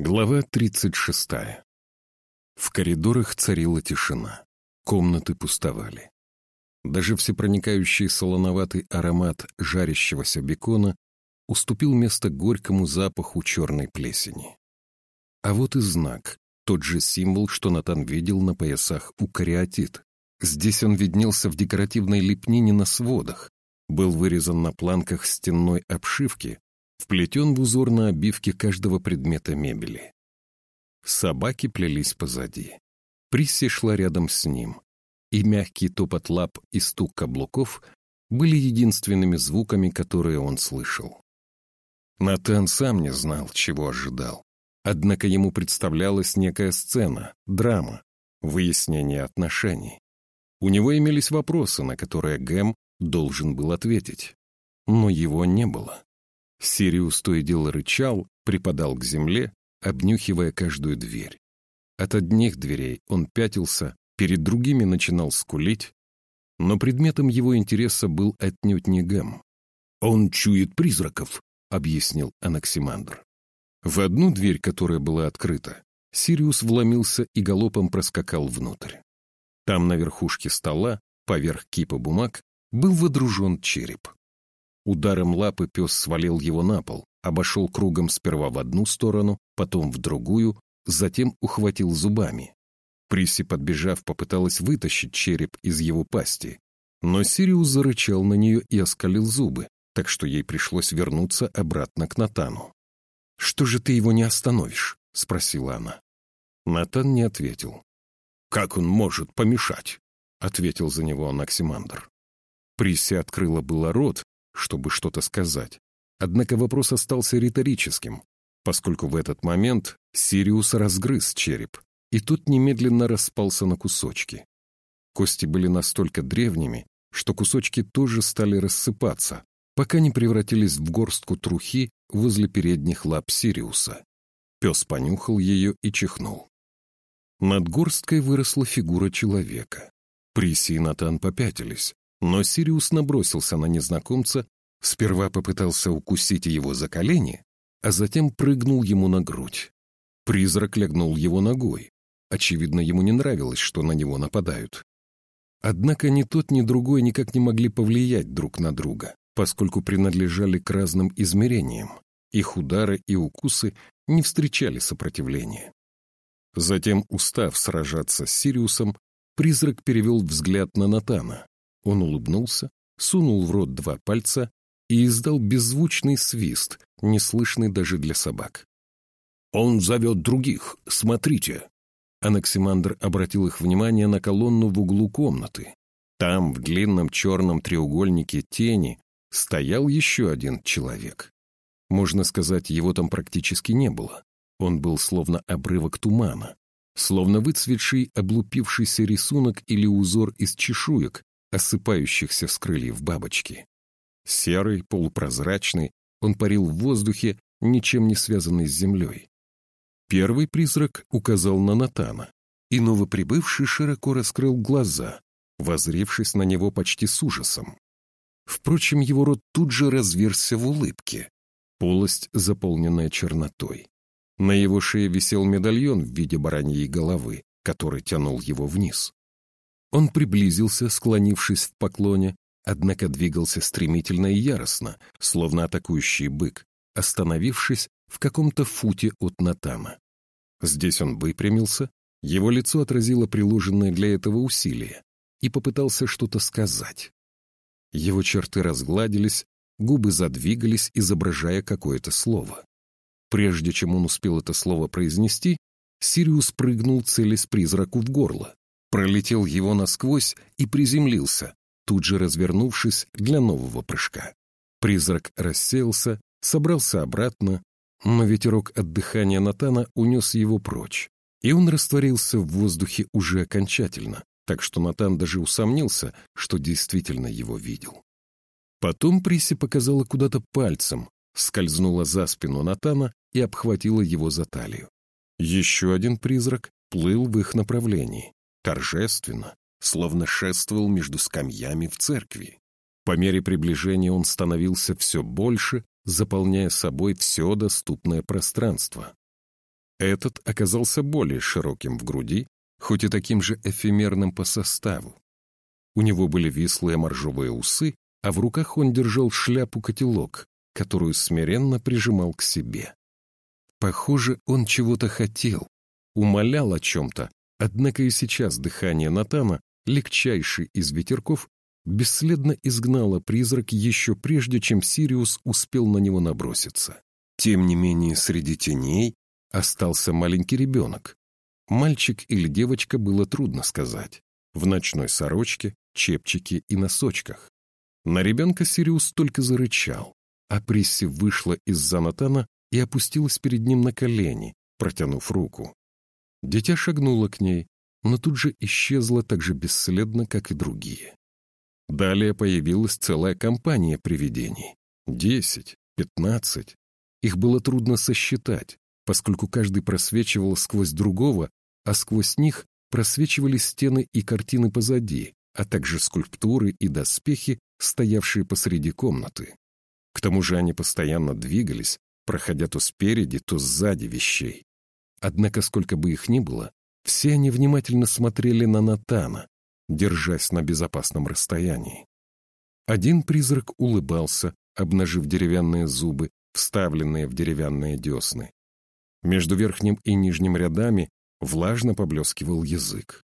Глава 36. В коридорах царила тишина. Комнаты пустовали. Даже всепроникающий солоноватый аромат жарящегося бекона уступил место горькому запаху черной плесени. А вот и знак, тот же символ, что Натан видел на поясах у кариатит. Здесь он виднелся в декоративной лепнине на сводах, был вырезан на планках стенной обшивки, вплетен в узор на обивке каждого предмета мебели. Собаки плелись позади. Присси шла рядом с ним, и мягкий топот лап и стук каблуков были единственными звуками, которые он слышал. Натан сам не знал, чего ожидал. Однако ему представлялась некая сцена, драма, выяснение отношений. У него имелись вопросы, на которые Гэм должен был ответить. Но его не было. Сириус то и дело рычал, припадал к земле, обнюхивая каждую дверь. От одних дверей он пятился, перед другими начинал скулить, но предметом его интереса был отнюдь не Гэм. «Он чует призраков», — объяснил Анаксимандр. В одну дверь, которая была открыта, Сириус вломился и галопом проскакал внутрь. Там на верхушке стола, поверх кипа бумаг, был водружен череп. Ударом лапы пес свалил его на пол, обошел кругом сперва в одну сторону, потом в другую, затем ухватил зубами. Приси, подбежав, попыталась вытащить череп из его пасти, но Сириус зарычал на нее и оскалил зубы, так что ей пришлось вернуться обратно к Натану. «Что же ты его не остановишь?» — спросила она. Натан не ответил. «Как он может помешать?» — ответил за него Анаксимандр. Приси открыла было рот, чтобы что-то сказать. Однако вопрос остался риторическим, поскольку в этот момент Сириус разгрыз череп, и тот немедленно распался на кусочки. Кости были настолько древними, что кусочки тоже стали рассыпаться, пока не превратились в горстку трухи возле передних лап Сириуса. Пес понюхал ее и чихнул. Над горсткой выросла фигура человека. Приси и Натан попятились, но Сириус набросился на незнакомца, сперва попытался укусить его за колени, а затем прыгнул ему на грудь. Призрак лягнул его ногой. Очевидно, ему не нравилось, что на него нападают. Однако ни тот, ни другой никак не могли повлиять друг на друга, поскольку принадлежали к разным измерениям. Их удары и укусы не встречали сопротивления. Затем, устав сражаться с Сириусом, призрак перевел взгляд на Натана, он улыбнулся, сунул в рот два пальца и издал беззвучный свист, неслышный даже для собак. «Он зовет других, смотрите!» Анаксимандр обратил их внимание на колонну в углу комнаты. Там, в длинном черном треугольнике тени, стоял еще один человек. Можно сказать, его там практически не было. Он был словно обрывок тумана, словно выцветший облупившийся рисунок или узор из чешуек, осыпающихся с крыльев бабочки. Серый, полупрозрачный, он парил в воздухе, ничем не связанный с землей. Первый призрак указал на Натана, и новоприбывший широко раскрыл глаза, возревшись на него почти с ужасом. Впрочем, его рот тут же разверзся в улыбке, полость, заполненная чернотой. На его шее висел медальон в виде бараньей головы, который тянул его вниз. Он приблизился, склонившись в поклоне, однако двигался стремительно и яростно, словно атакующий бык, остановившись в каком-то футе от Натана. Здесь он выпрямился, его лицо отразило приложенное для этого усилие, и попытался что-то сказать. Его черты разгладились, губы задвигались, изображая какое-то слово. Прежде чем он успел это слово произнести, Сириус прыгнул, целясь призраку в горло пролетел его насквозь и приземлился, тут же развернувшись для нового прыжка. Призрак рассеялся, собрался обратно, но ветерок от дыхания Натана унес его прочь, и он растворился в воздухе уже окончательно, так что Натан даже усомнился, что действительно его видел. Потом Приси показала куда-то пальцем, скользнула за спину Натана и обхватила его за талию. Еще один призрак плыл в их направлении торжественно, словно шествовал между скамьями в церкви. По мере приближения он становился все больше, заполняя собой все доступное пространство. Этот оказался более широким в груди, хоть и таким же эфемерным по составу. У него были вислые моржовые усы, а в руках он держал шляпу-котелок, которую смиренно прижимал к себе. Похоже, он чего-то хотел, умолял о чем-то, однако и сейчас дыхание Натана, легчайший из ветерков, бесследно изгнало призрак еще прежде, чем Сириус успел на него наброситься. Тем не менее, среди теней остался маленький ребенок. Мальчик или девочка было трудно сказать. В ночной сорочке, чепчике и носочках. На ребенка Сириус только зарычал, а Присси вышла из-за Натана и опустилась перед ним на колени, протянув руку. Дитя шагнуло к ней, но тут же исчезло так же бесследно, как и другие. Далее появилась целая компания привидений. Десять, пятнадцать. Их было трудно сосчитать, поскольку каждый просвечивал сквозь другого, а сквозь них просвечивали стены и картины позади, а также скульптуры и доспехи, стоявшие посреди комнаты. К тому же они постоянно двигались, проходя то спереди, то сзади вещей. Однако, сколько бы их ни было, все они внимательно смотрели на Натана, держась на безопасном расстоянии. Один призрак улыбался, обнажив деревянные зубы, вставленные в деревянные десны. Между верхним и нижним рядами влажно поблескивал язык.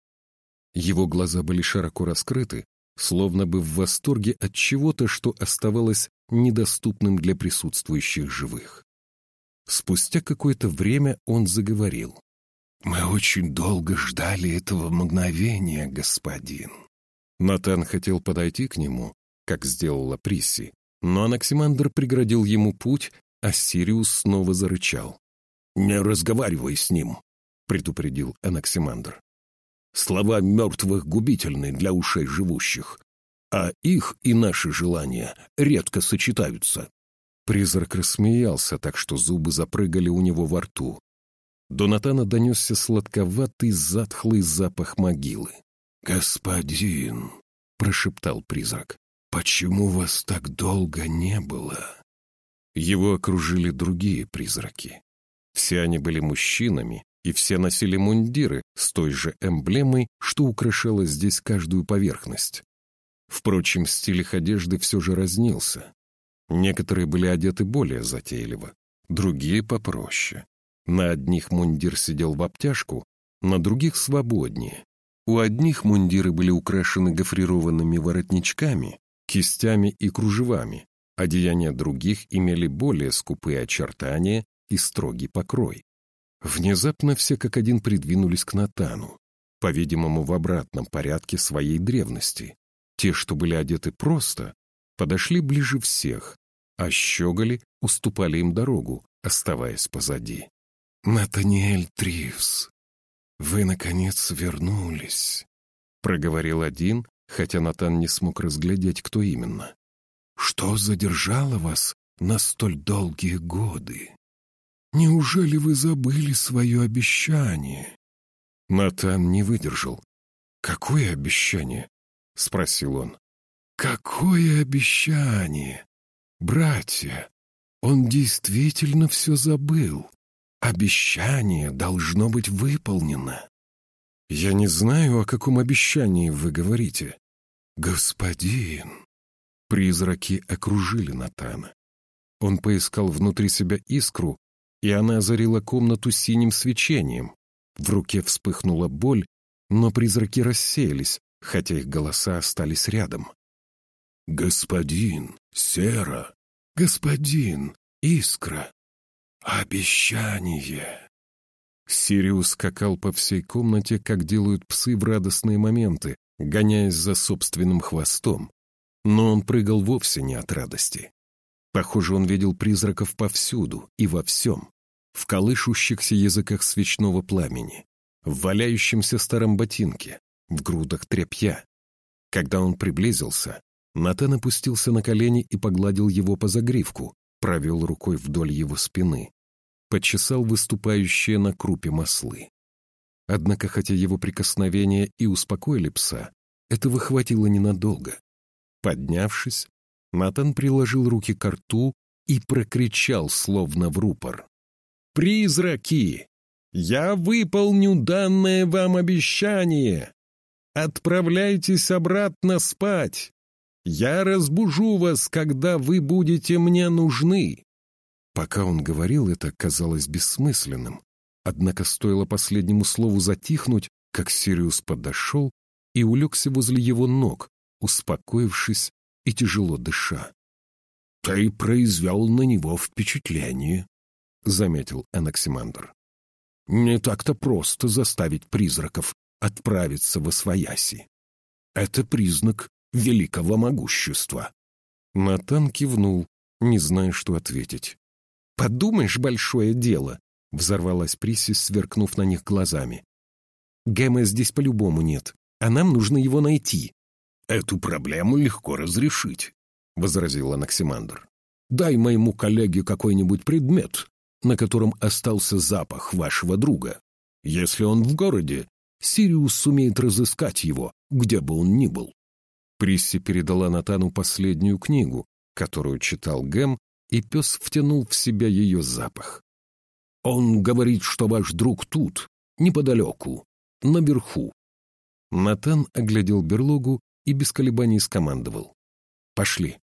Его глаза были широко раскрыты, словно бы в восторге от чего-то, что оставалось недоступным для присутствующих живых. Спустя какое-то время он заговорил. «Мы очень долго ждали этого мгновения, господин». Натан хотел подойти к нему, как сделала Присси, но Анаксимандр преградил ему путь, а Сириус снова зарычал. «Не разговаривай с ним», — предупредил Анаксимандр. «Слова мертвых губительны для ушей живущих, а их и наши желания редко сочетаются». Призрак рассмеялся, так что зубы запрыгали у него во рту. До Натана донесся сладковатый затхлый запах могилы. «Господин», — прошептал призрак, — «почему вас так долго не было?» Его окружили другие призраки. Все они были мужчинами, и все носили мундиры с той же эмблемой, что украшала здесь каждую поверхность. Впрочем, стиль их одежды все же разнился. Некоторые были одеты более затейливо, другие попроще. На одних мундир сидел в обтяжку, на других свободнее. У одних мундиры были украшены гофрированными воротничками, кистями и кружевами, одеяния других имели более скупые очертания и строгий покрой. Внезапно все как один придвинулись к Натану, по-видимому, в обратном порядке своей древности. Те, что были одеты просто, подошли ближе всех, а щеголи уступали им дорогу, оставаясь позади. «Натаниэль Тривс, вы, наконец, вернулись», — проговорил один, хотя Натан не смог разглядеть, кто именно. «Что задержало вас на столь долгие годы?» Неужели вы забыли свое обещание?» Натан не выдержал. «Какое обещание?» — спросил он. «Какое обещание? Братья, он действительно все забыл. Обещание должно быть выполнено». «Я не знаю, о каком обещании вы говорите». «Господин...» Призраки окружили Натана. Он поискал внутри себя искру, и она озарила комнату синим свечением. В руке вспыхнула боль, но призраки рассеялись, хотя их голоса остались рядом. «Господин, Сера, господин, Искра, обещание!» Сириус скакал по всей комнате, как делают псы в радостные моменты, гоняясь за собственным хвостом. Но он прыгал вовсе не от радости. Похоже, он видел призраков повсюду и во всем. В колышущихся языках свечного пламени, в валяющемся старом ботинке, в грудах тряпья. Когда он приблизился, Натан опустился на колени и погладил его по загривку, провел рукой вдоль его спины, почесал выступающие на крупе маслы. Однако, хотя его прикосновения и успокоили пса, этого хватило ненадолго. Поднявшись, Натан приложил руки к рту и прокричал, словно в рупор. «Призраки! Я выполню данное вам обещание. Отправляйтесь обратно спать. Я разбужу вас, когда вы будете мне нужны». Пока он говорил, это казалось бессмысленным. Однако стоило последнему слову затихнуть, как Сириус подошел и улегся возле его ног, успокоившись и тяжело дыша. «Ты произвел на него впечатление», — заметил Анаксимандр. «Не так-то просто заставить призраков отправиться во свояси. Это признак великого могущества». Натан кивнул, не зная, что ответить. «Подумаешь, большое дело!» — взорвалась Присси, сверкнув на них глазами. «Гэма здесь по-любому нет, а нам нужно его найти». «Эту проблему легко разрешить», — возразил Анаксимандр. «Дай моему коллеге какой-нибудь предмет, на котором остался запах вашего друга. Если он в городе, Сириус сумеет разыскать его, где бы он ни был». Присси передала Натану последнюю книгу, которую читал Гэм, и пес втянул в себя ее запах. «Он говорит, что ваш друг тут, неподалеку, наверху». Натан оглядел берлогу и без колебаний скомандовал. «Пошли».